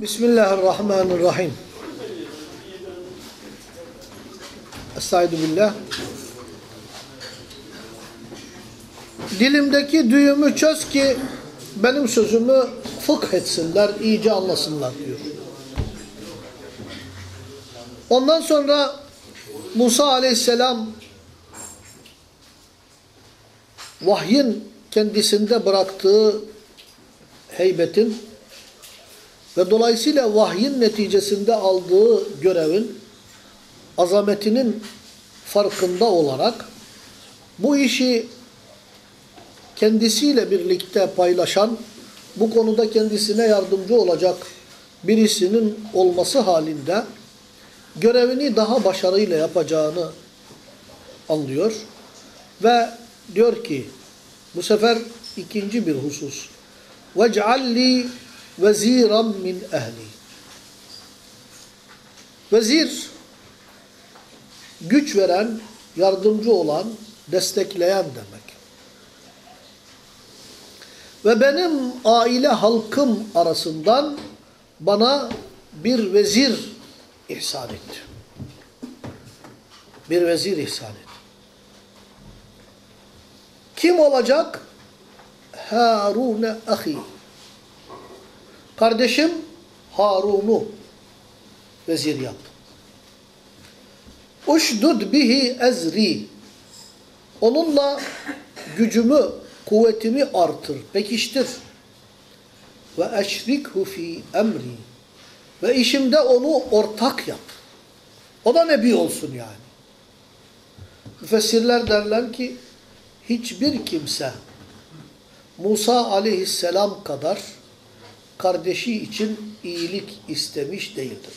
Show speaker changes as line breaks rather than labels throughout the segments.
Bismillahirrahmanirrahim. Estaizu billah. Dilimdeki düğümü çöz ki benim sözümü fıkh etsinler, iyice anlasınlar diyor. Ondan sonra Musa aleyhisselam vahyin kendisinde bıraktığı heybetin ve dolayısıyla vahyin neticesinde aldığı görevin azametinin farkında olarak bu işi kendisiyle birlikte paylaşan, bu konuda kendisine yardımcı olacak birisinin olması halinde görevini daha başarıyla yapacağını anlıyor. Ve diyor ki, bu sefer ikinci bir husus. وَاجْعَلْ لِي veziran min ehli. Vezir, güç veren, yardımcı olan, destekleyen demek. Ve benim aile halkım arasından bana bir vezir ihsan etti. Bir vezir ihsan etti. Kim olacak? Harun ahi. Kardeşim Harun'u vezir yap. Uşdud bihi ezri. Onunla gücümü, kuvvetimi artır, pekiştir. Ve eşrikhu fi emri. Ve işimde onu ortak yap. O da nebi olsun yani. Müfessirler derler ki hiçbir kimse Musa aleyhisselam kadar kardeşi için iyilik istemiş değildir.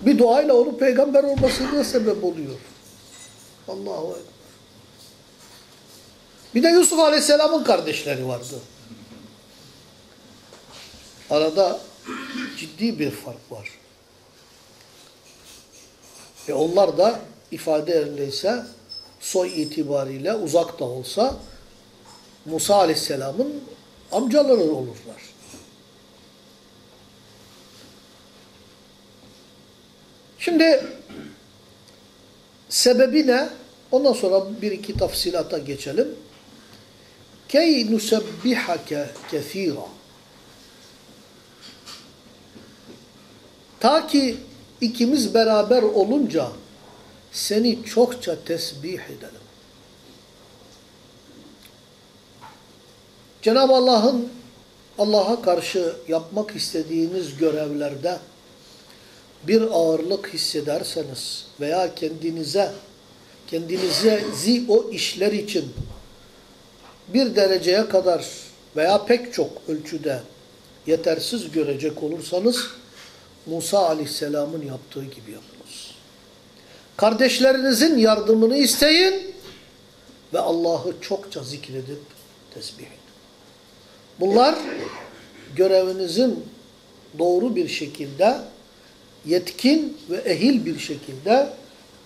Bir duayla onun peygamber olmasına sebep oluyor. Allahu Ekber. Bir de Yusuf aleyhisselamın kardeşleri vardı. Arada ciddi bir fark var. E onlar da ifade edilirse soy itibariyle uzak da olsa Musa aleyhisselamın amcaları olurlar. Şimdi sebebi ne? Ondan sonra bir iki tafsilata geçelim. Key nusebbihake kethira. Ta ki ikimiz beraber olunca seni çokça tesbih edelim. Cenab-ı Allah'ın Allah'a karşı yapmak istediğiniz görevlerde bir ağırlık hissederseniz veya kendinize kendinizi o işler için bir dereceye kadar veya pek çok ölçüde yetersiz görecek olursanız Musa aleyhisselamın yaptığı gibi yapınız. Kardeşlerinizin yardımını isteyin ve Allah'ı çokça zikredip tesbih edin. Bunlar görevinizin doğru bir şekilde yetkin ve ehil bir şekilde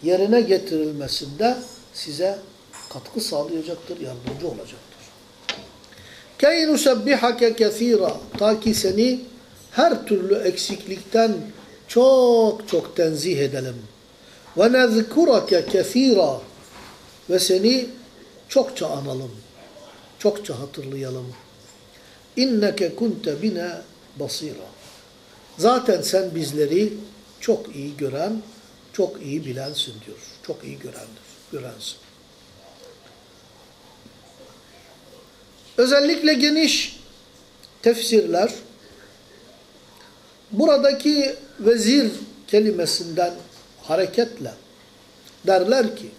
yerine getirilmesinde size katkı sağlayacaktır, yardımcı olacaktır. Key nusebbihake kethira ta ki seni her türlü eksiklikten çok çok tenzih edelim. Ve nezkurake kethira ve seni çokça analım. Çokça hatırlayalım. İnneke kunte bina basira. Zaten sen bizleri çok iyi gören, çok iyi bilensin diyor. Çok iyi görendir, görensin. Özellikle geniş tefsirler buradaki vezir kelimesinden hareketle derler ki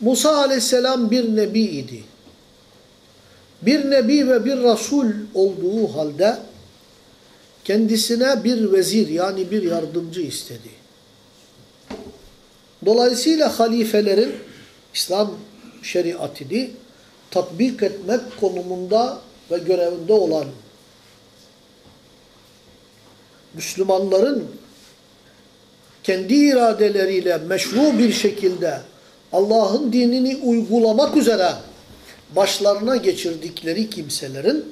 Musa aleyhisselam bir nebi idi. Bir nebi ve bir rasul olduğu halde kendisine bir vezir yani bir yardımcı istedi. Dolayısıyla halifelerin İslam şeriatini tatbik etmek konumunda ve görevinde olan Müslümanların kendi iradeleriyle meşru bir şekilde Allah'ın dinini uygulamak üzere başlarına geçirdikleri kimselerin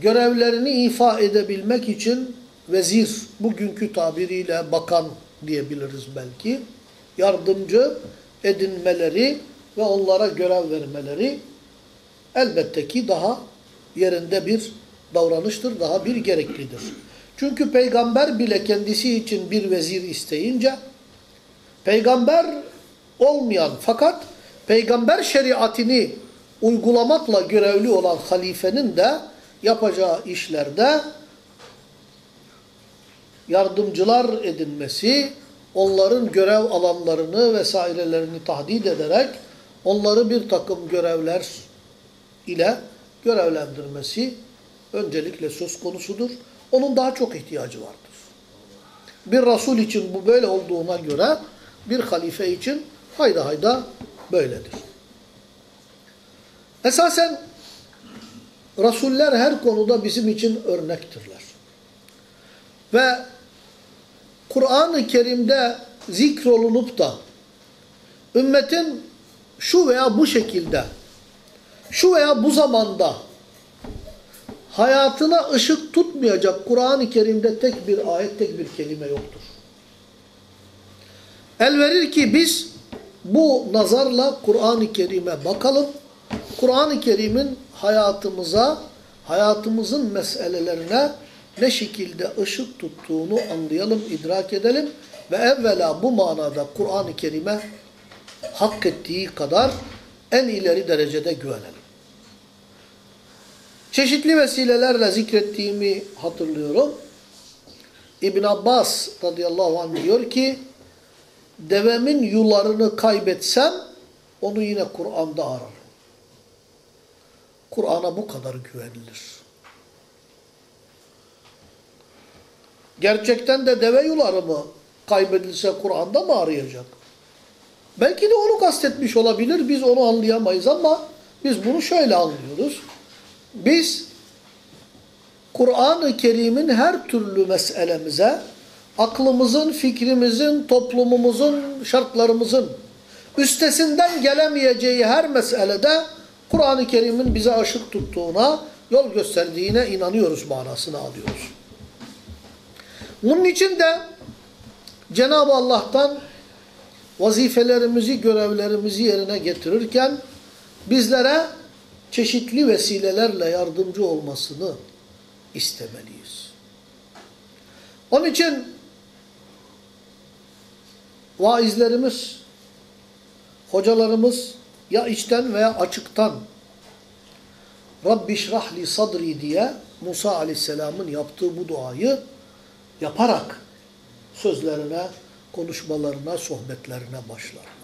görevlerini ifa edebilmek için vezir, bugünkü tabiriyle bakan diyebiliriz belki, yardımcı edinmeleri ve onlara görev vermeleri elbette ki daha yerinde bir davranıştır, daha bir gereklidir. Çünkü peygamber bile kendisi için bir vezir isteyince, peygamber olmayan fakat peygamber şeriatini uygulamakla görevli olan halifenin de yapacağı işlerde yardımcılar edinmesi, onların görev alanlarını vesairelerini tahdid ederek onları bir takım görevler ile görevlendirmesi öncelikle söz konusudur. Onun daha çok ihtiyacı vardır. Bir Resul için bu böyle olduğuna göre bir halife için hayda hayda böyledir. Esasen Resuller her konuda bizim için örnektirler. Ve Kur'an-ı Kerim'de zikrolunup da ümmetin şu veya bu şekilde, şu veya bu zamanda hayatına ışık tutmayacak Kur'an-ı Kerim'de tek bir ayet, tek bir kelime yoktur. El verir ki biz bu nazarla Kur'an-ı Kerim'e bakalım. Kur'an-ı Kerim'in hayatımıza, hayatımızın meselelerine ne şekilde ışık tuttuğunu anlayalım, idrak edelim ve evvela bu manada Kur'an-ı Kerim'e hak ettiği kadar en ileri derecede güvenelim. Çeşitli vesilelerle zikrettiğimi hatırlıyorum. İbn Abbas radıyallahu anh diyor ki, devemin yularını kaybetsem onu yine Kur'an'da ararım. Kur'an'a bu kadar güvenilir. Gerçekten de deve yuları mı kaybedilse Kur'an'da mı arayacak? Belki de onu kastetmiş olabilir. Biz onu anlayamayız ama biz bunu şöyle anlıyoruz. Biz Kur'an-ı Kerim'in her türlü meselemize aklımızın, fikrimizin, toplumumuzun, şartlarımızın üstesinden gelemeyeceği her meselede Kur'an-ı Kerim'in bize ışık tuttuğuna, yol gösterdiğine inanıyoruz manasını alıyoruz. Bunun için de Cenab-ı Allah'tan vazifelerimizi, görevlerimizi yerine getirirken bizlere çeşitli vesilelerle yardımcı olmasını istemeliyiz. Onun için vaizlerimiz, hocalarımız ya içten veya açıktan Rabbi şrahli sadri diye Musa aleyhisselamın yaptığı bu duayı yaparak sözlerine, konuşmalarına, sohbetlerine başlarlar.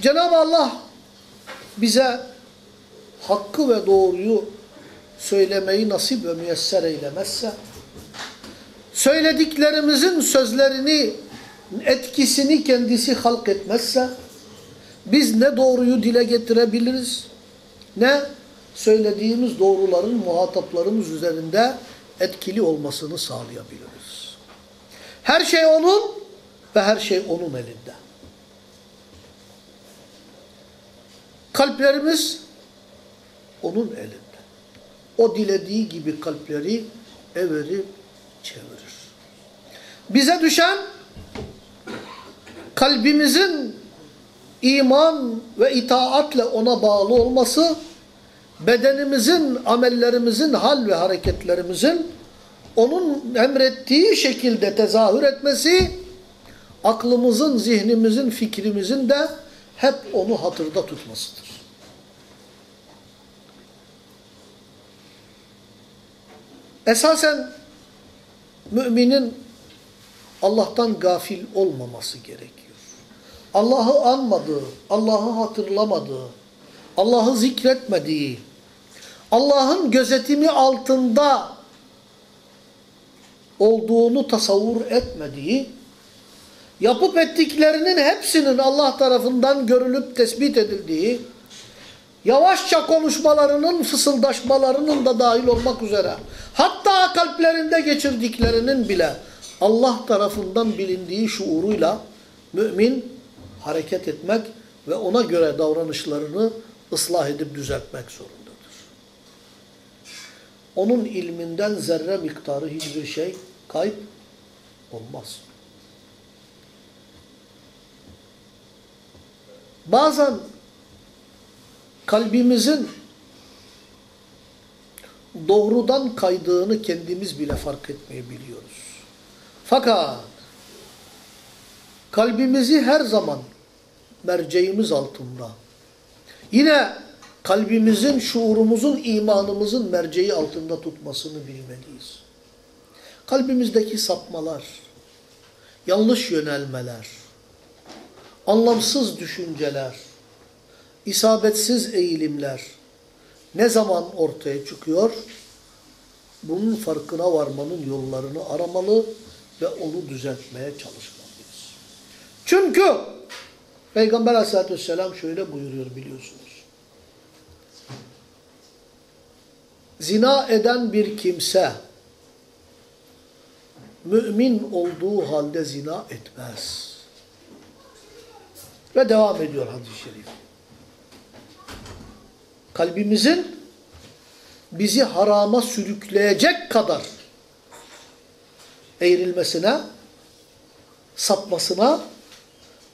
Cenab-ı Allah bize hakkı ve doğruyu söylemeyi nasip ve müyesser eylemezse, söylediklerimizin sözlerini, etkisini kendisi halk etmezse, biz ne doğruyu dile getirebiliriz, ne söylediğimiz doğruların muhataplarımız üzerinde etkili olmasını sağlayabiliriz. Her şey onun ve her şey onun elinde. Kalplerimiz onun elinde. O dilediği gibi kalpleri evirip çevirir. Bize düşen kalbimizin iman ve itaatle ona bağlı olması, bedenimizin, amellerimizin, hal ve hareketlerimizin onun emrettiği şekilde tezahür etmesi, aklımızın, zihnimizin, fikrimizin de hep onu hatırda tutmasıdır. Esasen müminin Allah'tan gafil olmaması gerekiyor. Allah'ı anmadığı, Allah'ı hatırlamadığı, Allah'ı zikretmediği, Allah'ın gözetimi altında olduğunu tasavvur etmediği, yapıp ettiklerinin hepsinin Allah tarafından görülüp tespit edildiği, yavaşça konuşmalarının, fısıldaşmalarının da dahil olmak üzere, hatta kalplerinde geçirdiklerinin bile Allah tarafından bilindiği şuuruyla mümin hareket etmek ve ona göre davranışlarını ıslah edip düzeltmek zorundadır. onun ilminden zerre miktarı hiçbir şey kayıp olmaz. Bazen kalbimizin doğrudan kaydığını kendimiz bile fark etmeyebiliyoruz. Fakat kalbimizi her zaman merceğimiz altında. Yine kalbimizin, şuurumuzun, imanımızın merceği altında tutmasını bilmeliyiz. Kalbimizdeki sapmalar, yanlış yönelmeler, anlamsız düşünceler, isabetsiz eğilimler ne zaman ortaya çıkıyor? Bunun farkına varmanın yollarını aramalı ve onu düzeltmeye çalışmalıyız. Çünkü Peygamber aleyhissalatü vesselam şöyle buyuruyor biliyorsunuz. Zina eden bir kimse mümin olduğu halde zina etmez. Ve devam ediyor hadis-i şerif. Kalbimizin bizi harama sürükleyecek kadar eğrilmesine, sapmasına,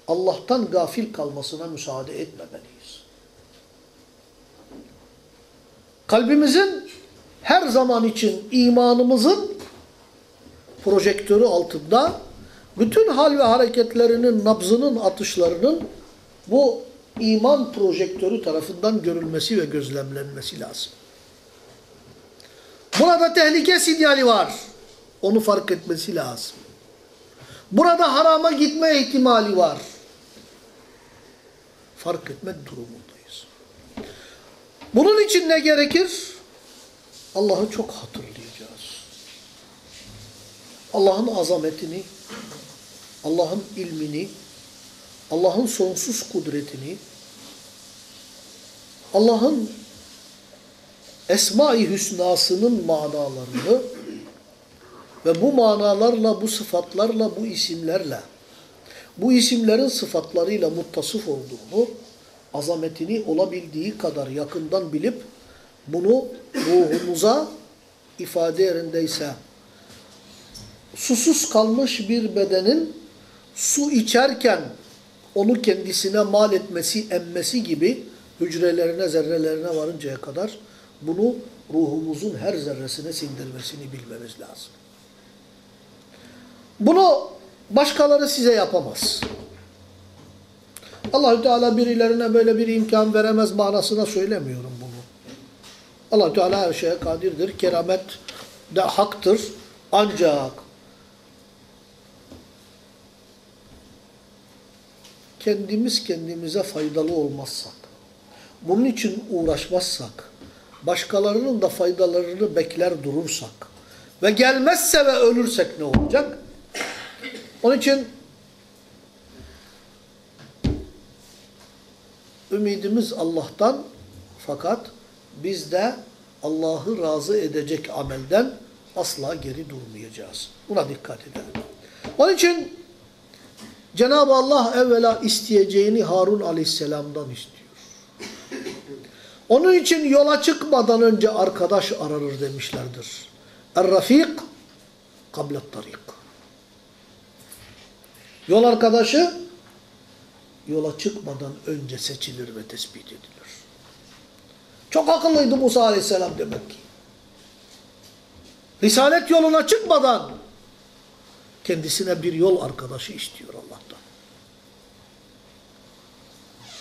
Allah'tan gafil kalmasına müsaade etmemeliyiz. Kalbimizin her zaman için imanımızın projektörü altında bütün hal ve hareketlerinin, nabzının, atışlarının bu iman projektörü tarafından görülmesi ve gözlemlenmesi lazım. Burada tehlike sinyali var. Onu fark etmesi lazım. Burada harama gitme ihtimali var. Fark etmek durumundayız. Bunun için ne gerekir? Allah'ı çok hatırlayacağız. Allah'ın azametini, Allah'ın ilmini, Allah'ın sonsuz kudretini, Allah'ın Esma-i Hüsna'sının manalarını ve bu manalarla, bu sıfatlarla, bu isimlerle, bu isimlerin sıfatlarıyla muttasıf olduğunu, azametini olabildiği kadar yakından bilip, bunu ruhumuza ifade yerindeyse, susuz kalmış bir bedenin su içerken onu kendisine mal etmesi, emmesi gibi hücrelerine, zerrelerine varıncaya kadar bunu ruhumuzun her zerresine sindirmesini bilmemiz lazım. Bunu başkaları size yapamaz. Allahü Teala birilerine böyle bir imkan veremez manasına söylemiyorum bunu. Allahü Teala her şeye kadirdir. Keramet de haktır. Ancak kendimiz kendimize faydalı olmazsak, bunun için uğraşmazsak, başkalarının da faydalarını bekler durursak ve gelmezse ve ölürsek ne olacak? Onun için ümidimiz Allah'tan fakat biz de Allah'ı razı edecek amelden asla geri durmayacağız. Buna dikkat edelim. Onun için Cenab-ı Allah evvela isteyeceğini Harun aleyhisselamdan istiyor. Onun için yola çıkmadan önce arkadaş aranır demişlerdir. Er-rafik kablet tarik. Yol arkadaşı yola çıkmadan önce seçilir ve tespit edilir. Çok akıllıydı Musa aleyhisselam demek ki. Risalet yoluna çıkmadan kendisine bir yol arkadaşı istiyor Allah'tan.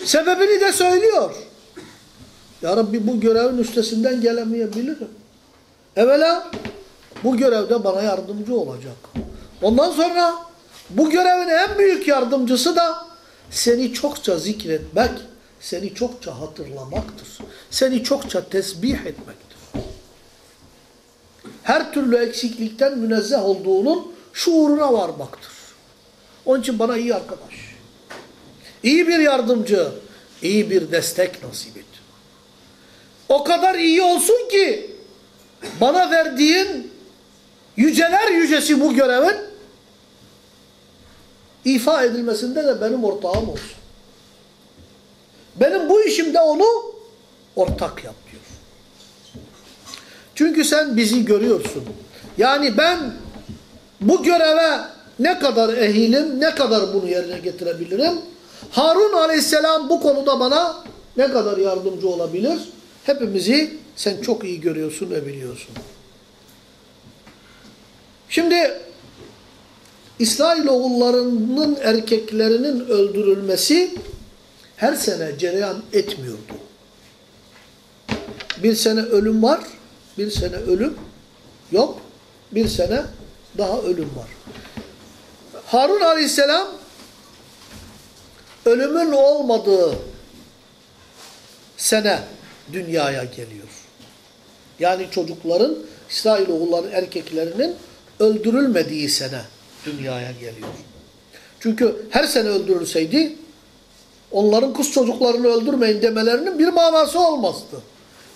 Sebebini de söylüyor. Ya Rabbi bu görevin üstesinden gelemeyebilirim. Evvela bu görevde bana yardımcı olacak. Ondan sonra bu görevin en büyük yardımcısı da seni çokça zikretmek, seni çokça hatırlamaktır. Seni çokça tesbih etmektir. Her türlü eksiklikten münezzeh olduğunun şuuruna varmaktır. Onun için bana iyi arkadaş, iyi bir yardımcı, iyi bir destek nasip et. O kadar iyi olsun ki bana verdiğin yüceler yücesi bu görevin ifa edilmesinde de benim ortağım olsun. Benim bu işimde onu ortak yap diyor. Çünkü sen bizi görüyorsun. Yani ben bu göreve ne kadar ehilim, ne kadar bunu yerine getirebilirim? Harun aleyhisselam bu konuda bana ne kadar yardımcı olabilir? Hepimizi sen çok iyi görüyorsun ve biliyorsun. Şimdi İsrailoğullarının erkeklerinin öldürülmesi her sene cereyan etmiyordu. Bir sene ölüm var, bir sene ölüm yok, bir sene daha ölüm var. Harun aleyhisselam ölümün olmadığı sene dünyaya geliyor. Yani çocukların, İsrailoğulların erkeklerinin öldürülmediği sene dünyaya geliyor. Çünkü her sene öldürülseydi onların kız çocuklarını öldürmeyin demelerinin bir manası olmazdı.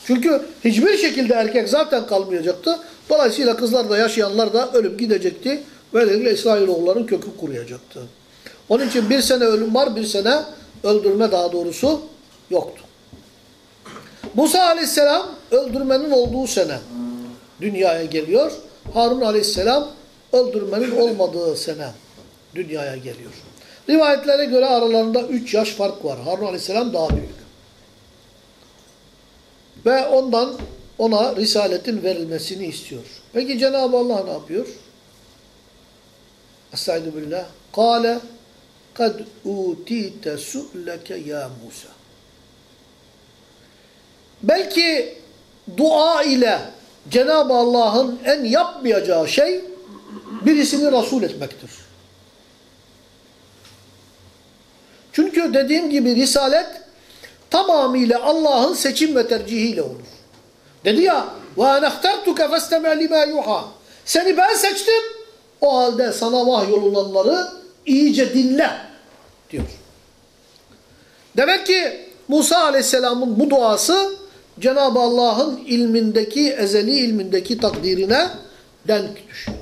Çünkü hiçbir şekilde erkek zaten kalmayacaktı. Dolayısıyla kızlar da yaşayanlar da ölüp gidecekti. Böylelikle İsrailoğulların kökü kuruyacaktı. Onun için bir sene ölüm var, bir sene öldürme daha doğrusu yoktu. Musa aleyhisselam öldürmenin olduğu sene dünyaya geliyor. Harun aleyhisselam öldürmenin olmadığı sene dünyaya geliyor. Rivayetlere göre aralarında 3 yaş fark var. Harun aleyhisselam daha büyük. Ve ondan ona risaletin verilmesini istiyor. Peki Cenab-ı Allah ne yapıyor? Estaizu billah. Kale kad utite su'leke ya Musa. Belki dua ile Cenab-ı Allah'ın en yapmayacağı şey birisini Resul etmektir. Çünkü dediğim gibi Risalet tamamıyla Allah'ın seçim ve tercihiyle olur. Dedi ya وَاَنَا اخْتَرْتُكَ فَاسْتَمَعْ لِمَا يُحَى Seni ben seçtim. O halde sana vahyolunanları iyice dinle diyor. Demek ki Musa Aleyhisselam'ın bu duası Cenab-ı Allah'ın ilmindeki, ezeli ilmindeki takdirine denk düşüyor.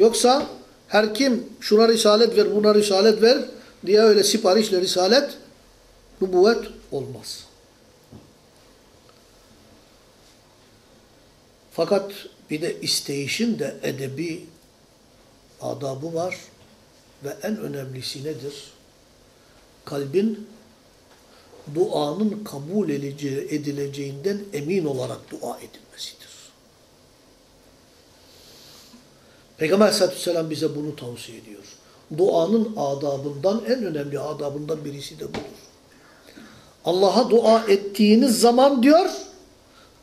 Yoksa her kim şuna risalet ver, buna risalet ver diye öyle siparişle risalet, nübüvvet olmaz. Fakat bir de isteyişin de edebi adabı var ve en önemlisi nedir? Kalbin duanın kabul edileceğinden emin olarak dua edilmesidir. Peygamber aleyhissalatü vesselam bize bunu tavsiye ediyor. Duanın adabından, en önemli adabından birisi de budur. Allah'a dua ettiğiniz zaman diyor,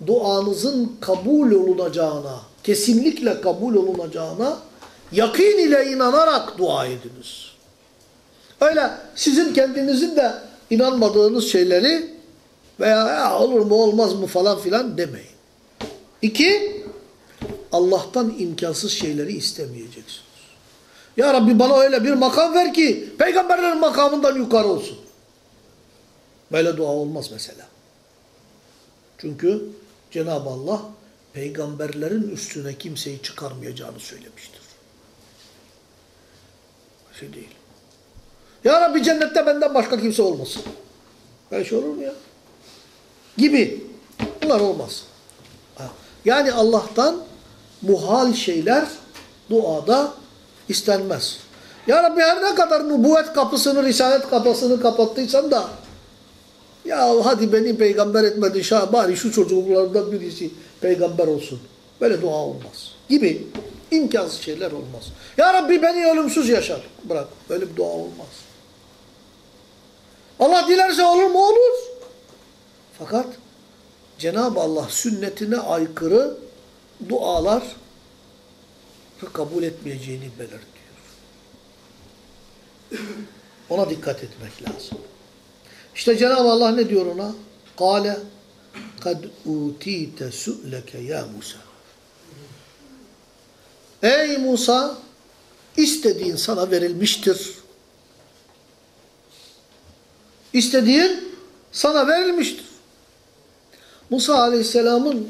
duanızın kabul olunacağına, kesinlikle kabul olunacağına yakin ile inanarak dua ediniz. Öyle sizin kendinizin de inanmadığınız şeyleri veya ya olur mu olmaz mı falan filan demeyin. İki, Allah'tan imkansız şeyleri istemeyeceksiniz. Ya Rabbi bana öyle bir makam ver ki peygamberlerin makamından yukarı olsun. Böyle dua olmaz mesela. Çünkü Cenab-ı Allah peygamberlerin üstüne kimseyi çıkarmayacağını söylemiştir. Şey değil. Ya Rabbi cennette benden başka kimse olmasın. Böyle şey olur mu ya? Gibi. Bunlar olmaz. Yani Allah'tan muhal şeyler duada istenmez. Ya Rabbi her ne kadar nübüvvet kapısını, risalet kapısını kapattıysan da ya hadi beni peygamber etmedi şah bari şu çocuklardan birisi peygamber olsun. Böyle dua olmaz. Gibi imkansız şeyler olmaz. Ya Rabbi beni ölümsüz yaşar. Bırak. Böyle bir dua olmaz. Allah dilerse olur mu? Olur. Fakat Cenab-ı Allah sünnetine aykırı dualar kabul etmeyeceğini belirtiyor. Ona dikkat etmek lazım. İşte Cenab-ı Allah ne diyor ona? Kale kad utite su'leke ya Musa. Ey Musa istediğin sana verilmiştir. İstediğin sana verilmiştir. Musa Aleyhisselam'ın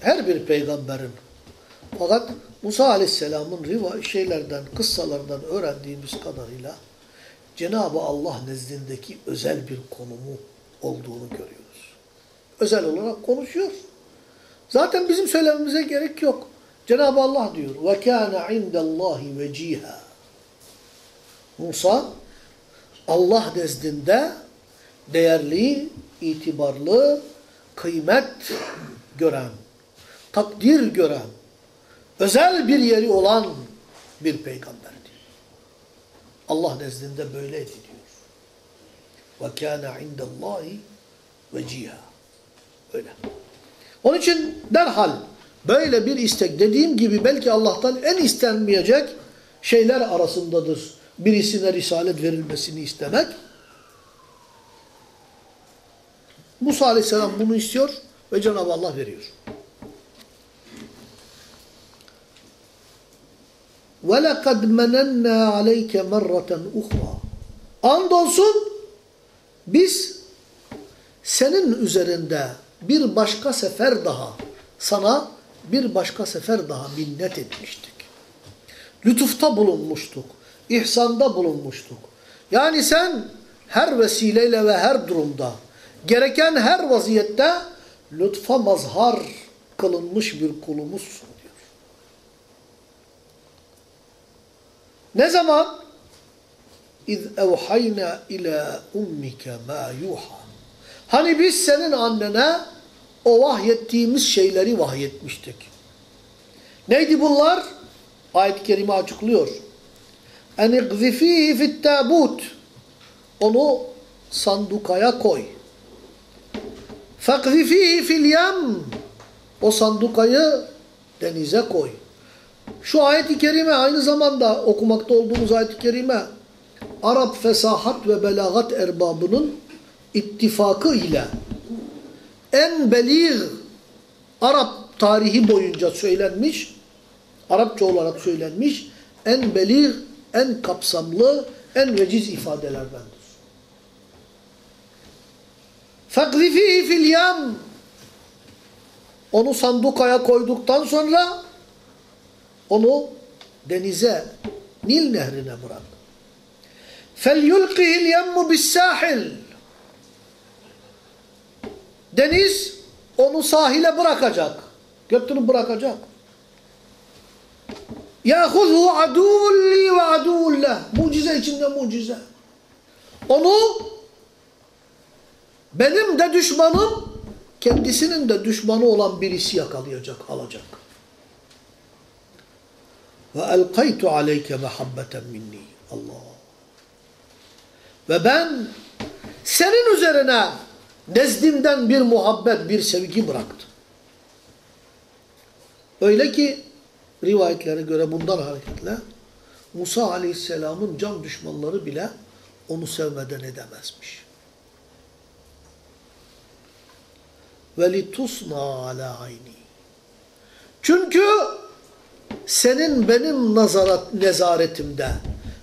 her bir peygamberin fakat Musa Aleyhisselam'ın riva şeylerden, kıssalardan öğrendiğimiz kadarıyla Cenab-ı Allah nezdindeki özel bir konumu olduğunu görüyoruz. Özel olarak konuşuyor. Zaten bizim söylememize gerek yok. Cenab-ı Allah diyor. Ve kana indallahi veciha. Musa Allah nezdinde değerli, itibarlı, kıymet gören, takdir gören, özel bir yeri olan bir peygamberdi. Allah nezdinde böyleydi diyor. Ve kana indallahi veciha. Öyle. Onun için derhal böyle bir istek dediğim gibi belki Allah'tan en istenmeyecek şeyler arasındadır. Birisine risalet verilmesini istemek. Musa aleyhisselam bunu istiyor ve Cenab-ı Allah veriyor. وَلَقَدْ مَنَنَّا عَلَيْكَ مَرَّةً اُخْرَى Andolsun biz senin üzerinde bir başka sefer daha sana bir başka sefer daha minnet etmiştik. Lütufta bulunmuştuk. ihsanda bulunmuştuk. Yani sen her vesileyle ve her durumda gereken her vaziyette lütfa mazhar kılınmış bir kulumuzsun Ne zaman? İz evhayna ila ummike ma yuha. Hani biz senin annene o vahyettiğimiz şeyleri vahyetmiştik. Neydi bunlar? Ayet-i Kerime açıklıyor. En igzifihi fit tabut. Onu sandukaya koy. Fakzifihi fil yem. O sandukayı denize koy. Şu ayet-i kerime aynı zamanda okumakta olduğumuz ayet-i kerime Arap fesahat ve belagat erbabının ittifakı ile en belir Arap tarihi boyunca söylenmiş, Arapça olarak söylenmiş en belir, en kapsamlı, en veciz ifadelerdendir. Fakrifi fil yam onu sandukaya koyduktan sonra onu denize, Nil nehrine bırak. فَلْيُلْقِهِ الْيَمُّ بِالسَّاحِلِ Deniz onu sahile bırakacak. Götürüp bırakacak. يَاخُذْهُ عَدُوٌ لِي وَعَدُوٌ لَهُ Mucize içinde mucize. Onu benim de düşmanım, kendisinin de düşmanı olan birisi yakalayacak, alacak. Ve elkaytu aleyke mehabbeten minni. Allah. Ve ben senin üzerine nezdimden bir muhabbet, bir sevgi bıraktım. Öyle ki rivayetlere göre bundan hareketle Musa aleyhisselamın can düşmanları bile onu sevmeden edemezmiş. Ve litusna ala ayni. Çünkü senin benim nazarat, nezaretimde,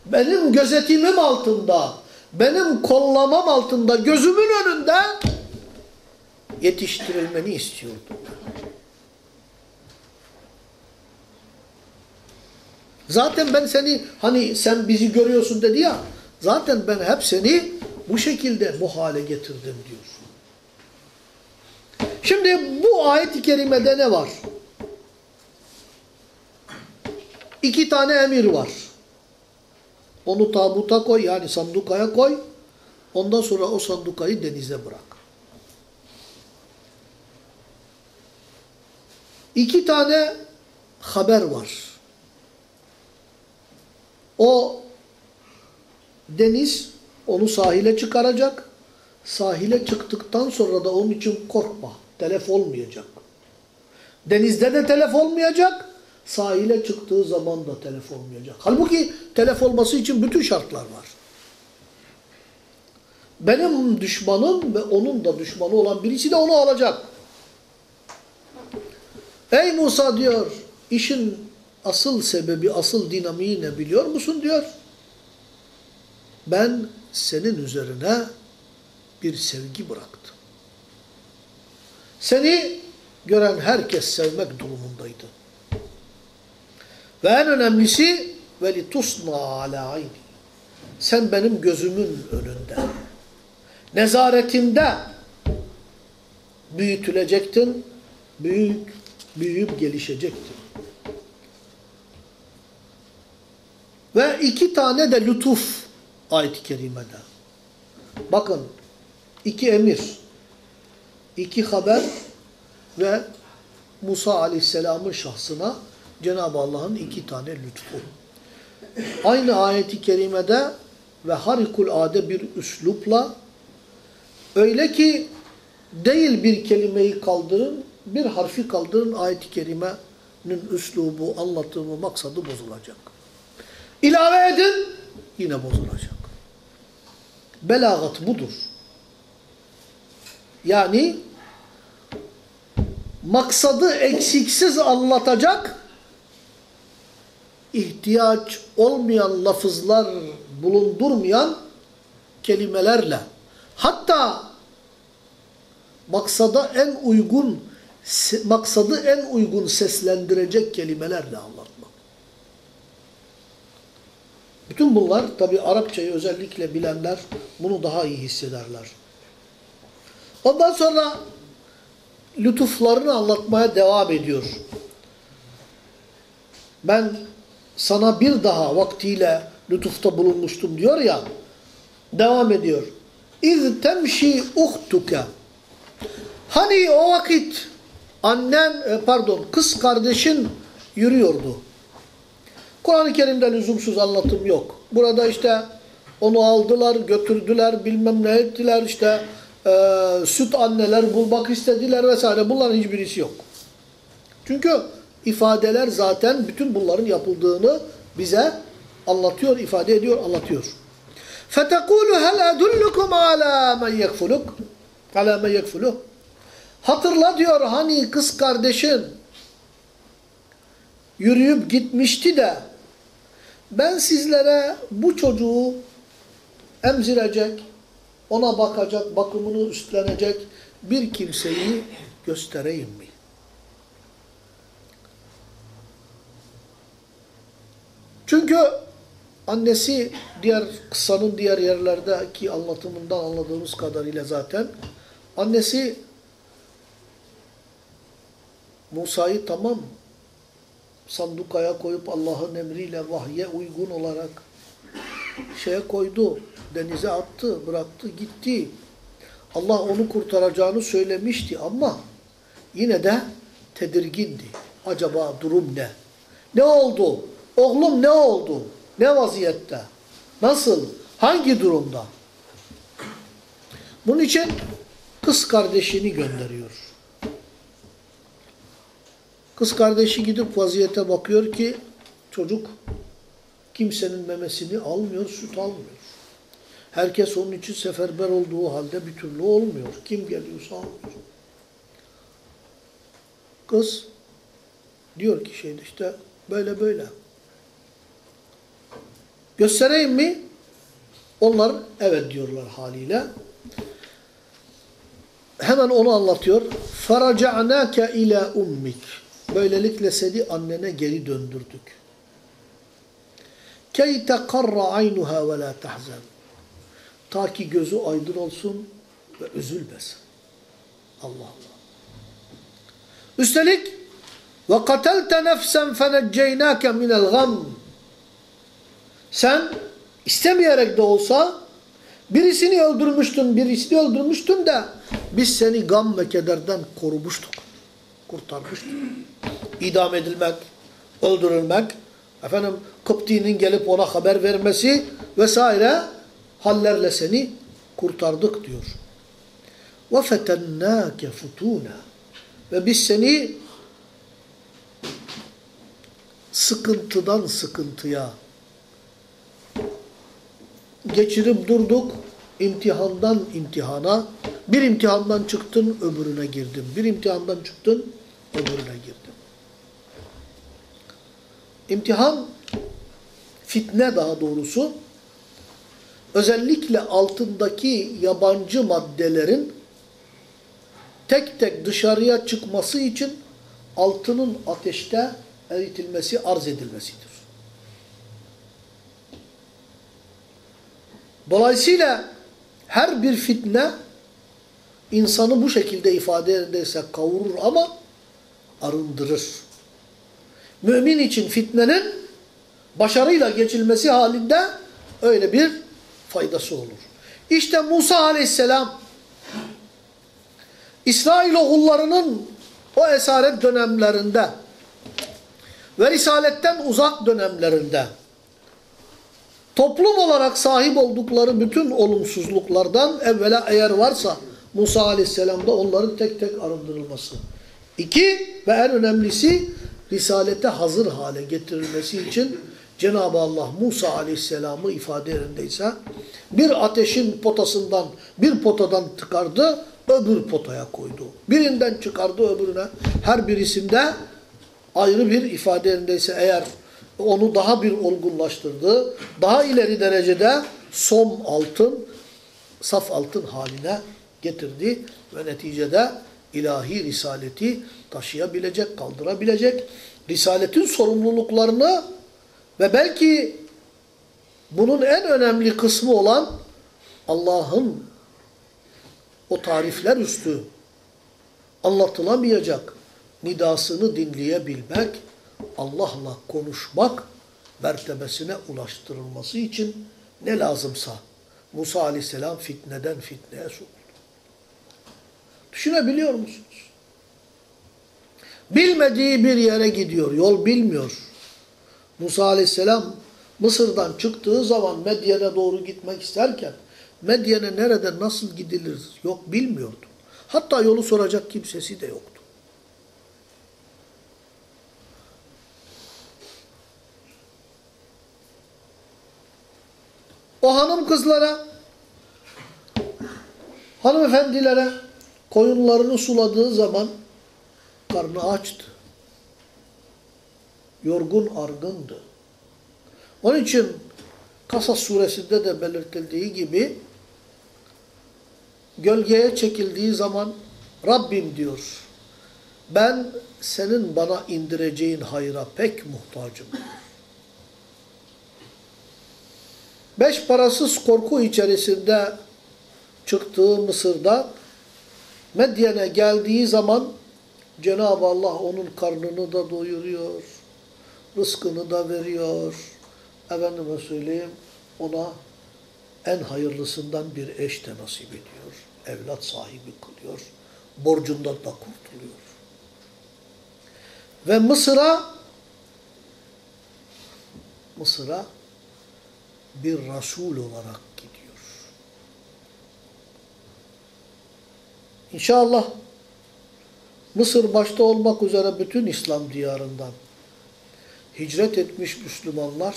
benim gözetimim altında, benim kollamam altında, gözümün önünde yetiştirilmeni istiyordum. Zaten ben seni hani sen bizi görüyorsun dedi ya zaten ben hep seni bu şekilde bu hale getirdim diyor. Şimdi bu ayet-i kerimede ne var? İki tane emir var. Onu tabuta koy yani sandukaya koy. Ondan sonra o sandukayı denize bırak. İki tane haber var. O deniz onu sahile çıkaracak. Sahile çıktıktan sonra da onun için korkma. Telef olmayacak. Denizde de telef olmayacak. Sahile çıktığı zaman da telef olmayacak. Halbuki telef olması için bütün şartlar var. Benim düşmanım ve onun da düşmanı olan birisi de onu alacak. Ey Musa diyor, işin asıl sebebi, asıl dinamiği ne biliyor musun diyor. Ben senin üzerine bir sevgi bıraktım. Seni gören herkes sevmek durumundaydı. Ve en önemlisi ve tusna ala ayni. Sen benim gözümün önünde, nezaretimde büyütülecektin, büyük, büyüyüp gelişecektir. Ve iki tane de lütuf ayet-i kerimede. Bakın, iki emir, iki haber ve Musa aleyhisselamın şahsına Cenab-ı Allah'ın iki tane lütfu. Aynı ayeti kerimede ve harikulade bir üslupla öyle ki değil bir kelimeyi kaldırın, bir harfi kaldırın ayet-i kerimenin üslubu, anlatımı, maksadı bozulacak. İlave edin, yine bozulacak. Belagat budur. Yani maksadı eksiksiz anlatacak, ihtiyaç olmayan lafızlar bulundurmayan kelimelerle, hatta maksada en uygun maksadı en uygun seslendirecek kelimelerle anlatmak. Bütün bunlar tabi Arapçayı özellikle bilenler bunu daha iyi hissederler. Ondan sonra lütuflarını anlatmaya devam ediyor. Ben sana bir daha vaktiyle lütufta bulunmuştum diyor ya, devam ediyor. İz temşi uhtuke. Hani o vakit annen, e, pardon kız kardeşin yürüyordu. Kur'an-ı Kerim'de lüzumsuz anlatım yok. Burada işte onu aldılar, götürdüler, bilmem ne ettiler, işte e, süt anneler bulmak istediler vesaire. Bunların hiçbirisi yok. Çünkü ifadeler zaten bütün bunların yapıldığını bize anlatıyor, ifade ediyor, anlatıyor. فَتَقُولُ هَلْ أَدُلُّكُمْ عَلَى مَنْ يَكْفُلُكْ عَلَى مَنْ يَكْفُلُهُ Hatırla diyor hani kız kardeşin yürüyüp gitmişti de ben sizlere bu çocuğu emzirecek, ona bakacak, bakımını üstlenecek bir kimseyi göstereyim mi? Çünkü annesi diğer kıssanın diğer yerlerdeki anlatımından anladığımız kadarıyla zaten annesi Musa'yı tamam sandukaya koyup Allah'ın emriyle vahye uygun olarak şeye koydu. Denize attı, bıraktı, gitti. Allah onu kurtaracağını söylemişti ama yine de tedirgindi. Acaba durum ne? Ne oldu? Oğlum ne oldu? Ne vaziyette? Nasıl? Hangi durumda? Bunun için kız kardeşini gönderiyor. Kız kardeşi gidip vaziyete bakıyor ki çocuk kimsenin memesini almıyor, süt almıyor. Herkes onun için seferber olduğu halde bir türlü olmuyor. Kim geliyorsa almıyor. Kız diyor ki şeyde işte böyle böyle. Göstereyim mi? Onlar evet diyorlar haliyle. Hemen onu anlatıyor. فَرَجَعْنَاكَ اِلَى ummik. Böylelikle seni annene geri döndürdük. كَيْ تَقَرَّ عَيْنُهَا وَلَا تَحْزَنْ Ta ki gözü aydın olsun ve üzülmesin. Allah Allah. Üstelik وَقَتَلْتَ نَفْسًا فَنَجَّيْنَاكَ مِنَ الْغَمِّ Sen istemeyerek de olsa birisini öldürmüştün, birisini öldürmüştün de biz seni gam ve kederden korumuştuk. Kurtarmıştık. İdam edilmek, öldürülmek, efendim Kıpti'nin gelip ona haber vermesi vesaire hallerle seni kurtardık diyor. وَفَتَنَّاكَ فُتُونَ Ve biz seni sıkıntıdan sıkıntıya geçirip durduk, imtihandan imtihana, bir imtihandan çıktın öbürüne girdin, bir imtihandan çıktın öbürüne girdin. İmtihan, fitne daha doğrusu, özellikle altındaki yabancı maddelerin tek tek dışarıya çıkması için altının ateşte eritilmesi, arz edilmesidir. Dolayısıyla her bir fitne insanı bu şekilde ifade ederse kavurur ama arındırır. Mümin için fitnenin başarıyla geçilmesi halinde öyle bir faydası olur. İşte Musa aleyhisselam İsrail oğullarının o esaret dönemlerinde ve risaletten uzak dönemlerinde toplum olarak sahip oldukları bütün olumsuzluklardan evvela eğer varsa Musa aleyhisselamda onların tek tek arındırılması. İki ve en önemlisi risalete hazır hale getirilmesi için Cenab-ı Allah Musa aleyhisselamı ifade yerindeyse bir ateşin potasından bir potadan çıkardı öbür potaya koydu. Birinden çıkardı öbürüne. Her birisinde ayrı bir ifade yerindeyse eğer onu daha bir olgunlaştırdı. Daha ileri derecede som altın, saf altın haline getirdi. Ve neticede ilahi risaleti taşıyabilecek, kaldırabilecek. Risaletin sorumluluklarını ve belki bunun en önemli kısmı olan Allah'ın o tarifler üstü anlatılamayacak nidasını dinleyebilmek, Allah'la konuşmak mertebesine ulaştırılması için ne lazımsa Musa aleyhisselam fitneden fitneye sokuldu. Düşünebiliyor musunuz? Bilmediği bir yere gidiyor, yol bilmiyor. Musa aleyhisselam Mısır'dan çıktığı zaman Medyen'e doğru gitmek isterken Medyen'e nerede nasıl gidilir yok bilmiyordu. Hatta yolu soracak kimsesi de yoktu. O hanım kızlara, hanımefendilere koyunlarını suladığı zaman karnı açtı. Yorgun argındı. Onun için Kasas suresinde de belirtildiği gibi gölgeye çekildiği zaman Rabbim diyor ben senin bana indireceğin hayra pek muhtacım. Beş parasız korku içerisinde çıktığı Mısır'da Medyen'e geldiği zaman Cenab-ı Allah onun karnını da doyuruyor, rızkını da veriyor. Efendime söyleyeyim ona en hayırlısından bir eş de nasip ediyor. Evlat sahibi kılıyor. Borcundan da kurtuluyor. Ve Mısır'a Mısır'a bir Resul olarak gidiyor. İnşallah Mısır başta olmak üzere bütün İslam diyarından hicret etmiş Müslümanlar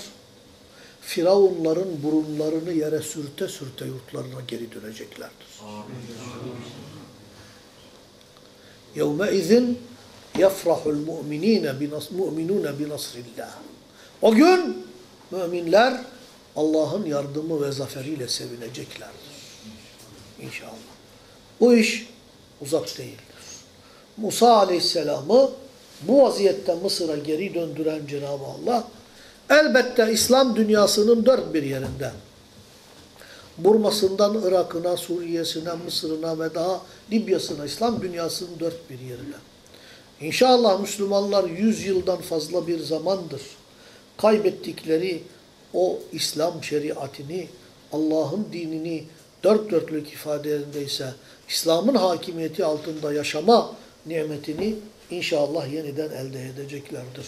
Firavunların burunlarını yere sürte sürte yurtlarına geri döneceklerdir. Yevme izin yefrahul mu'minine binas, mu'minune binasrillah. O gün müminler Allah'ın yardımı ve zaferiyle sevineceklerdir. İnşallah. Bu iş uzak değildir. Musa Aleyhisselam'ı bu vaziyette Mısır'a geri döndüren Cenab-ı Allah elbette İslam dünyasının dört bir yerinde Burmasından Irak'ına, Suriye'sine, Mısır'ına ve daha Libya'sına İslam dünyasının dört bir yerine. İnşallah Müslümanlar yüz yıldan fazla bir zamandır kaybettikleri o İslam şeriatini, Allah'ın dinini dört dörtlük ifadelerindeyse İslam'ın hakimiyeti altında yaşama nimetini inşallah yeniden elde edeceklerdir.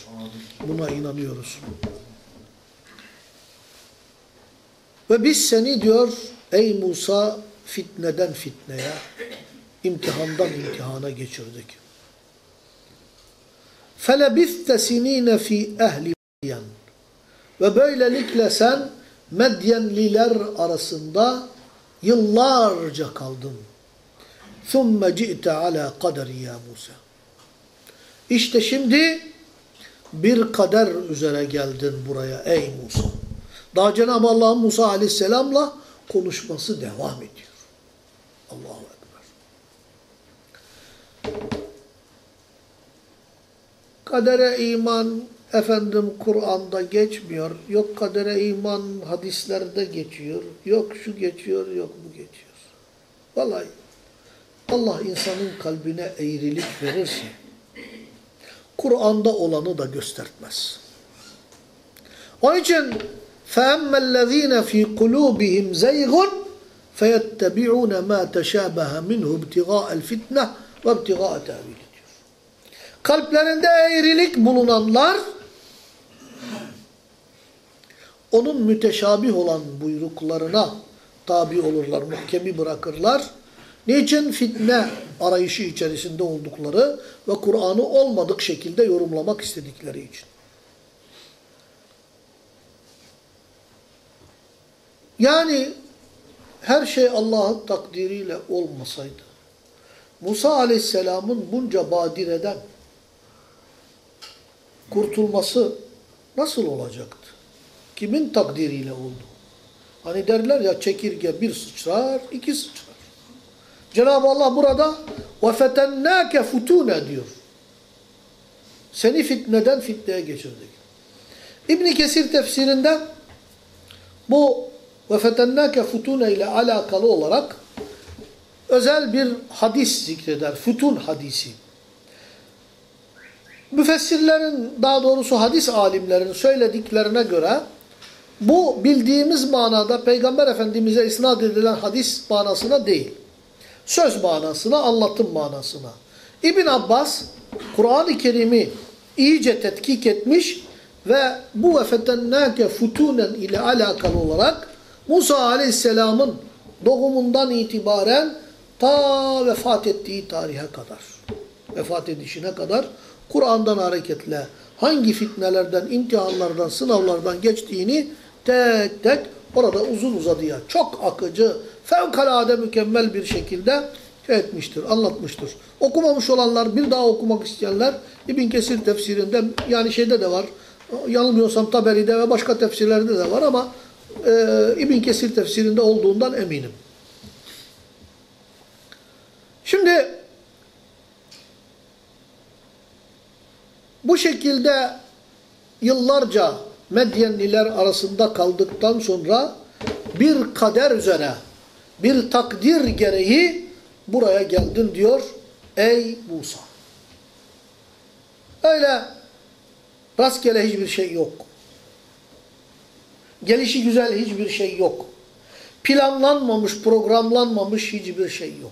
Buna inanıyoruz. Ve biz seni diyor ey Musa fitneden fitneye, imtihandan imtihana geçirdik. فَلَبِثْتَ سِن۪ينَ ف۪ي اَهْلِ مَدْيَنَ Ve böylelikle sen Medyenliler arasında yıllarca kaldın. ثُمَّ جِئْتَ عَلَى قَدَرِ يَا Musa. İşte şimdi bir kader üzere geldin buraya ey Musa. Daha Cenab-ı Allah Musa aleyhisselamla konuşması devam ediyor. Allahu Ekber. Kadere iman efendim Kur'an'da geçmiyor. Yok kadere iman hadislerde geçiyor. Yok şu geçiyor, yok bu geçiyor. Vallahi Allah insanın kalbine eğrilik verirse, Kur'an'da olanı da göstermez. Onun için فَاَمَّا الَّذ۪ينَ ف۪ي قُلُوبِهِمْ زَيْغٌ فَيَتَّبِعُونَ مَا تَشَابَهَ مِنْهُ ابْتِغَاءَ الْفِتْنَةِ وَابْتِغَاءَ تَعْوِيلِ diyor. Kalplerinde eğrilik bulunanlar onun müteşabih olan buyruklarına tabi olurlar, muhkemi bırakırlar. Niçin? Fitne arayışı içerisinde oldukları ve Kur'an'ı olmadık şekilde yorumlamak istedikleri için. Yani her şey Allah'ın takdiriyle olmasaydı, Musa Aleyhisselam'ın bunca badireden kurtulması nasıl olacaktı? Kimin takdiriyle oldu? Hani derler ya çekirge bir sıçrar, iki sıçrar. Cenab-ı Allah burada وَفَتَنَّاكَ فُتُونَ diyor. Seni fitneden fitneye geçirdik. İbn Kesir tefsirinde bu وَفَتَنَّاكَ فُتُونَ ile alakalı olarak özel bir hadis zikreder. Futun hadisi. Müfessirlerin daha doğrusu hadis alimlerin söylediklerine göre bu bildiğimiz manada Peygamber Efendimiz'e isnat edilen hadis manasına değil. Söz manasına, anlatım manasına. İbn Abbas Kur'an-ı Kerim'i iyice tetkik etmiş ve bu vefetennâke futunen ile alakalı olarak Musa Aleyhisselam'ın doğumundan itibaren ta vefat ettiği tarihe kadar, vefat edişine kadar Kur'an'dan hareketle hangi fitnelerden, imtihanlardan, sınavlardan geçtiğini tek tek orada uzun uzadıya çok akıcı, fevkalade mükemmel bir şekilde şey etmiştir, anlatmıştır. Okumamış olanlar, bir daha okumak isteyenler İbn Kesir tefsirinde yani şeyde de var, yanılmıyorsam Taberi'de ve başka tefsirlerde de var ama e, İbn Kesir tefsirinde olduğundan eminim. Şimdi bu şekilde yıllarca Medyenliler arasında kaldıktan sonra bir kader üzere, bir takdir gereği buraya geldin diyor ey Musa. Öyle rastgele hiçbir şey yok. Gelişi güzel hiçbir şey yok. Planlanmamış, programlanmamış hiçbir şey yok.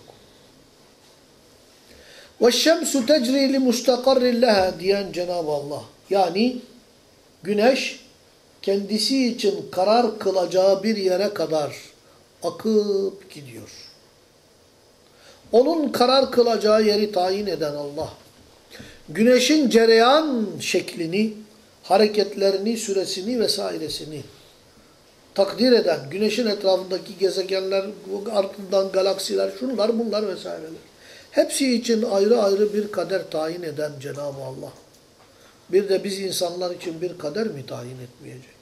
وَالشَّمْسُ تَجْرِي لِمُسْتَقَرِّ لَهَا diyen Cenab-ı Allah. Yani güneş kendisi için karar kılacağı bir yere kadar akıp gidiyor. Onun karar kılacağı yeri tayin eden Allah. Güneşin cereyan şeklini, hareketlerini, süresini vesairesini takdir eden, güneşin etrafındaki gezegenler, ardından galaksiler, şunlar bunlar vesaireler. Hepsi için ayrı ayrı bir kader tayin eden Cenab-ı Allah. Bir de biz insanlar için bir kader mi tayin etmeyecek?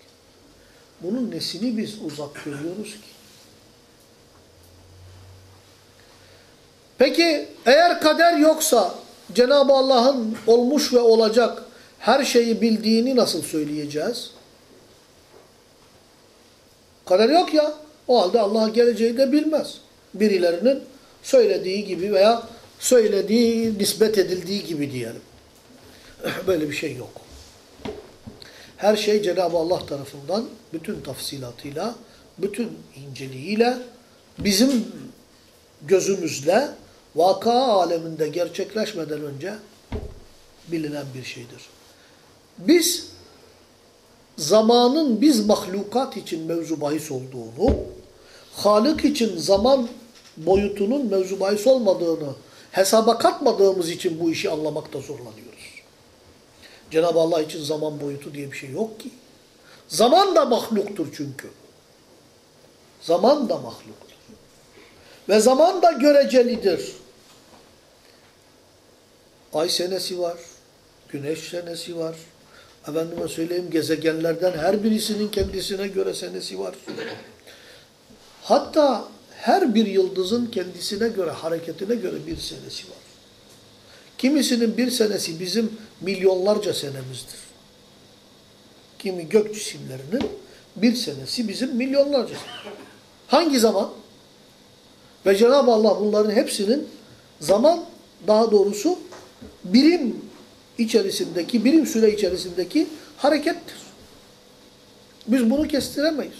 Bunun nesini biz uzak görüyoruz ki? Peki eğer kader yoksa Cenab-ı Allah'ın olmuş ve olacak her şeyi bildiğini nasıl söyleyeceğiz? Kader yok ya. O halde Allah geleceği de bilmez. Birilerinin söylediği gibi veya söylediği, nispet edildiği gibi diyelim. Böyle bir şey yok. Her şey Cenab-ı Allah tarafından bütün tafsilatıyla, bütün inceliğiyle, bizim gözümüzle vaka aleminde gerçekleşmeden önce bilinen bir şeydir. Biz zamanın biz mahlukat için mevzu bahis olduğunu, Halık için zaman boyutunun mevzu bahis olmadığını hesaba katmadığımız için bu işi anlamakta zorlanıyoruz. Cenab-ı Allah için zaman boyutu diye bir şey yok ki. Zaman da mahluktur çünkü. Zaman da mahluktur. Ve zaman da görecelidir. Ay senesi var. Güneş senesi var. Efendime söyleyeyim gezegenlerden her birisinin kendisine göre senesi var. Hatta her bir yıldızın kendisine göre, hareketine göre bir senesi var. Kimisinin bir senesi bizim milyonlarca senemizdir. Kimi gök cisimlerinin bir senesi bizim milyonlarca. Hangi zaman? Ve Cenab-ı Allah bunların hepsinin zaman, daha doğrusu birim içerisindeki, birim süre içerisindeki harekettir. Biz bunu kestiremeyiz.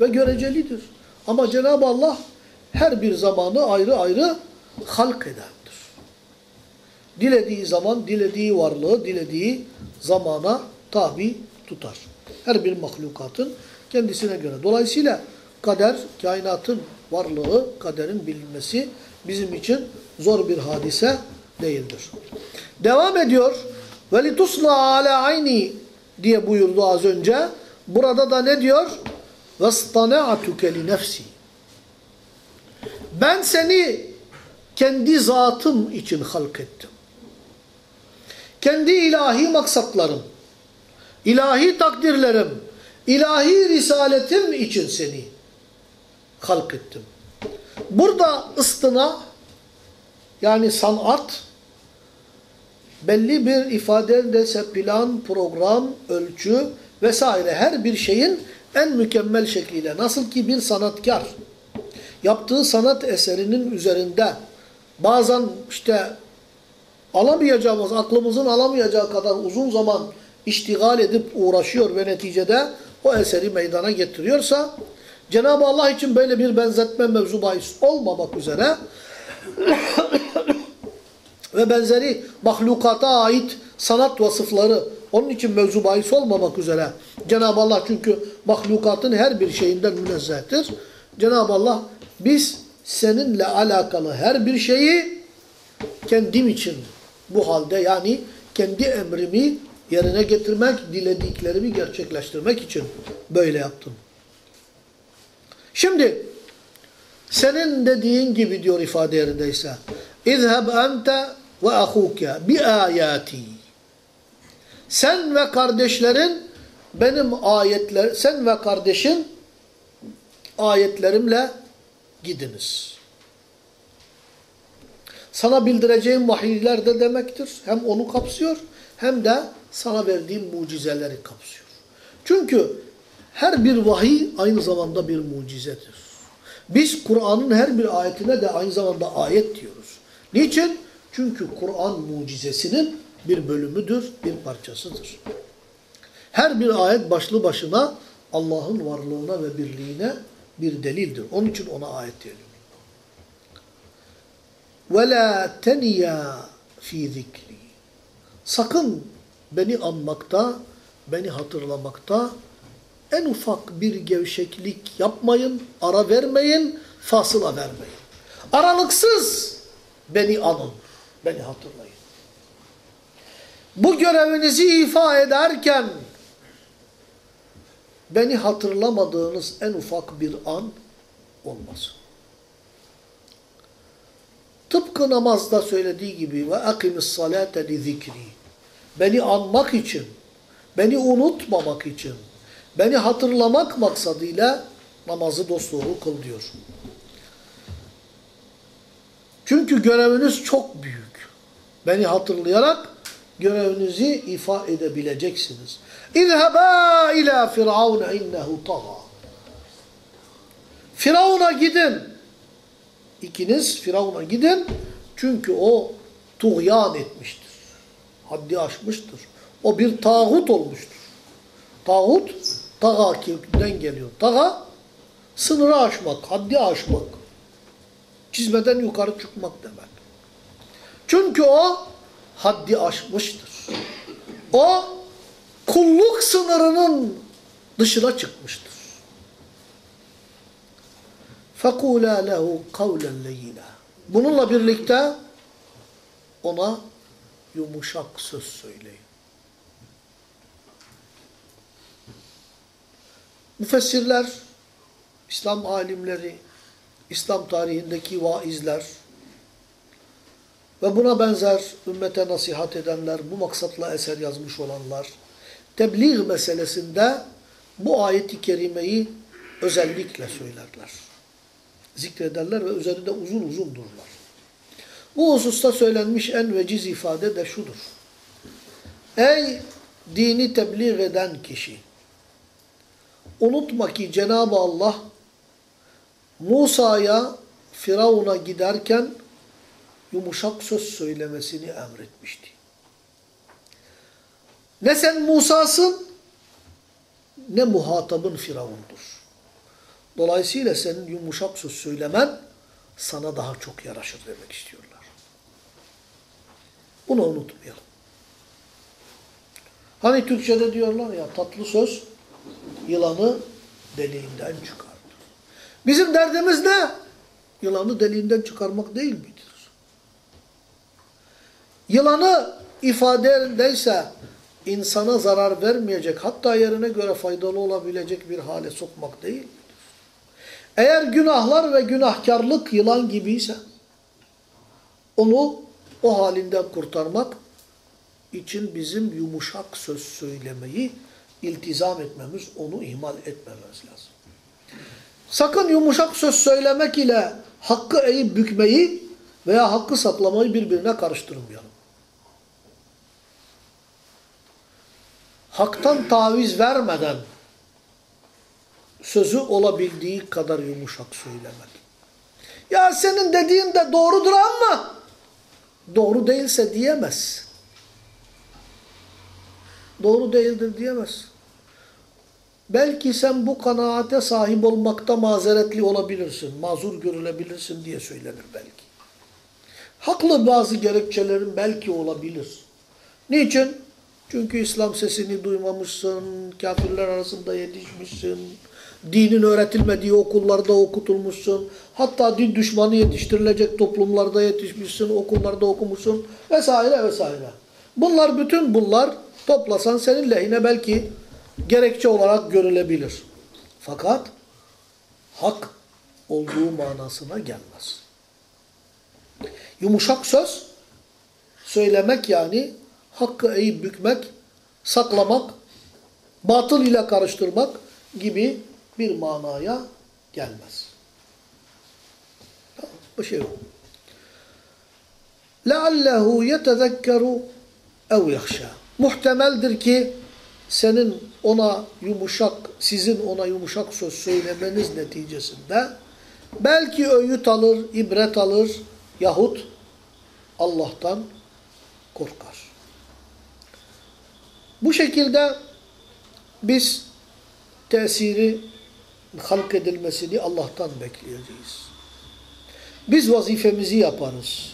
Ve görecelidir. Ama Cenab-ı Allah her bir zamanı ayrı ayrı halk edendir. Dilediği zaman, dilediği varlığı, dilediği zamana tabi tutar. Her bir mahlukatın kendisine göre. Dolayısıyla kader, kainatın varlığı, kaderin bilinmesi bizim için zor bir hadise değildir. Devam ediyor. وَلِتُصْنَا عَلَى عَيْنِي diye buyurdu az önce. Burada da ne diyor? وَاسْطَنَعَتُكَ لِنَفْسِي Ben seni kendi zatım için halk ettim. Kendi ilahi maksatlarım, ilahi takdirlerim, ilahi risaletim için seni halk ettim. Burada ıstına yani sanat belli bir ifade ise plan, program, ölçü vesaire her bir şeyin en mükemmel şekliyle nasıl ki bir sanatkar yaptığı sanat eserinin üzerinde bazen işte alamayacağımız, aklımızın alamayacağı kadar uzun zaman iştigal edip uğraşıyor ve neticede o eseri meydana getiriyorsa Cenab-ı Allah için böyle bir benzetme mevzu bahis olmamak üzere ve benzeri mahlukata ait sanat vasıfları onun için mevzu bahis olmamak üzere Cenab-ı Allah çünkü mahlukatın her bir şeyinden münezzehtir. Cenab-ı Allah biz seninle alakalı her bir şeyi kendim için bu halde yani kendi emrimi yerine getirmek, dilediklerimi gerçekleştirmek için böyle yaptım. Şimdi senin dediğin gibi diyor ifade yerindeyse اِذْهَبْ أَنْتَ وَأَخُوكَ بِآيَاتِي Sen ve kardeşlerin benim ayetler, sen ve kardeşin ayetlerimle gidiniz. Sana bildireceğim vahiyler de demektir. Hem onu kapsıyor hem de sana verdiğim mucizeleri kapsıyor. Çünkü her bir vahiy aynı zamanda bir mucizedir. Biz Kur'an'ın her bir ayetine de aynı zamanda ayet diyoruz. Niçin? Çünkü Kur'an mucizesinin bir bölümüdür, bir parçasıdır. Her bir ayet başlı başına Allah'ın varlığına ve birliğine bir delildir. Onun için ona ayet diyelim ve la teniya fi zikri. Sakın beni anmakta, beni hatırlamakta en ufak bir gevşeklik yapmayın, ara vermeyin, fasıla vermeyin. Aralıksız beni anın, beni hatırlayın. Bu görevinizi ifa ederken beni hatırlamadığınız en ufak bir an olmasın. Tıpkı namazda söylediği gibi ve akimis salate li zikri. Beni anmak için, beni unutmamak için, beni hatırlamak maksadıyla namazı dosdoğru kıl diyor. Çünkü göreviniz çok büyük. Beni hatırlayarak görevinizi ifa edebileceksiniz. İzhebâ ilâ firavune innehu tagâ. Firavun'a gidin. İkiniz Firavun'a gidin. Çünkü o tuğyan etmiştir. Haddi aşmıştır. O bir tağut olmuştur. Tağut, taga kökünden geliyor. Taga, sınırı aşmak, haddi aşmak. Çizmeden yukarı çıkmak demek. Çünkü o haddi aşmıştır. O kulluk sınırının dışına çıkmıştır. فَقُولَا لَهُ قَوْلًا لَيِّنًا Bununla birlikte ona yumuşak söz söyleyin. Müfessirler, İslam alimleri, İslam tarihindeki vaizler ve buna benzer ümmete nasihat edenler, bu maksatla eser yazmış olanlar, tebliğ meselesinde bu ayeti kerimeyi özellikle söylerler. Zikrederler ve üzerinde uzun uzun dururlar. Bu hususta söylenmiş en veciz ifade de şudur. Ey dini tebliğ eden kişi! Unutma ki Cenab-ı Allah Musa'ya Firavun'a giderken yumuşak söz söylemesini emretmişti. Ne sen Musa'sın ne muhatabın Firavun'dur. Dolayısıyla senin yumuşak söz söylemen sana daha çok yaraşır demek istiyorlar. Bunu unutmayalım. Hani Türkçe'de diyorlar ya tatlı söz yılanı deliğinden çıkartır. Bizim derdimiz ne? Yılanı deliğinden çıkarmak değil midir? Yılanı ifadendeyse insana zarar vermeyecek, hatta yerine göre faydalı olabilecek bir hale sokmak değil? Eğer günahlar ve günahkarlık yılan gibiyse, onu o halinden kurtarmak için bizim yumuşak söz söylemeyi iltizam etmemiz, onu ihmal etmememiz lazım. Sakın yumuşak söz söylemek ile hakkı eğip bükmeyi veya hakkı saklamayı birbirine karıştırmayalım. Haktan taviz vermeden sözü olabildiği kadar yumuşak söylemek. Ya senin dediğin de doğrudur ama doğru değilse diyemez. Doğru değildir diyemez. Belki sen bu kanaate sahip olmakta mazeretli olabilirsin, mazur görülebilirsin diye söylenir belki. Haklı bazı gerekçelerin belki olabilir. Niçin? Çünkü İslam sesini duymamışsın, kafirler arasında yetişmişsin, dinin öğretilmediği okullarda okutulmuşsun, hatta din düşmanı yetiştirilecek toplumlarda yetişmişsin, okullarda okumuşsun vesaire vesaire. Bunlar bütün bunlar toplasan senin lehine belki gerekçe olarak görülebilir. Fakat hak olduğu manasına gelmez. Yumuşak söz söylemek yani hakkı eğip bükmek, saklamak, batıl ile karıştırmak gibi bir manaya gelmez. Bu şey yok. لَعَلَّهُ يَتَذَكَّرُ اَوْ يَخْشَى Muhtemeldir ki senin ona yumuşak, sizin ona yumuşak söz söylemeniz neticesinde belki öğüt alır, ibret alır yahut Allah'tan korkar. Bu şekilde biz tesiri halk edilmesini Allah'tan bekleyeceğiz. Biz vazifemizi yaparız.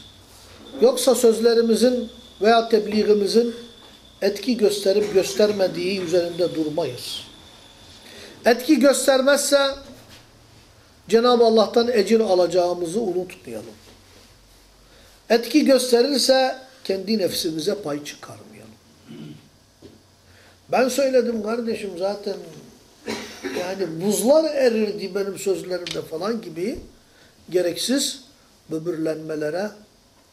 Yoksa sözlerimizin veya tebliğimizin etki gösterip göstermediği üzerinde durmayız. Etki göstermezse Cenab-ı Allah'tan ecir alacağımızı unutmayalım. Etki gösterirse kendi nefsimize pay çıkarmayalım. Ben söyledim kardeşim zaten yani buzlar erirdi benim sözlerimde falan gibi gereksiz böbürlenmelere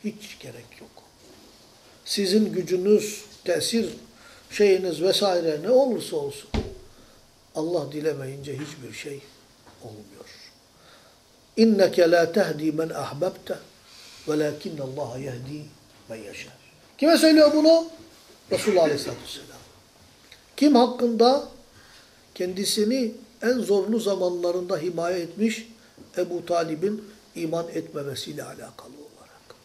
hiç gerek yok. Sizin gücünüz, tesir şeyiniz vesaire ne olursa olsun Allah dilemeyince hiçbir şey olmuyor. İnneke la tehdi men ahbabte velakinne Allah yehdi men yeşâ. Kime söylüyor bunu? Resulullah Aleyhisselatü Vesselam. Kim hakkında kendisini en zorlu zamanlarında himaye etmiş Ebu Talib'in iman etmemesiyle alakalı olarak.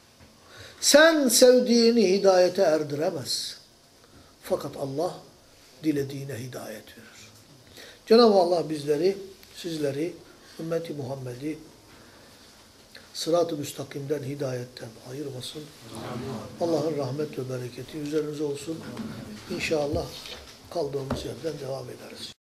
Sen sevdiğini hidayete erdiremez. Fakat Allah dilediğine hidayet verir. Cenab-ı Allah bizleri, sizleri, ümmeti Muhammed'i sırat-ı müstakimden, hidayetten ayırmasın. Allah'ın rahmet ve bereketi üzerinize olsun. İnşallah kaldığımız yerden devam ederiz.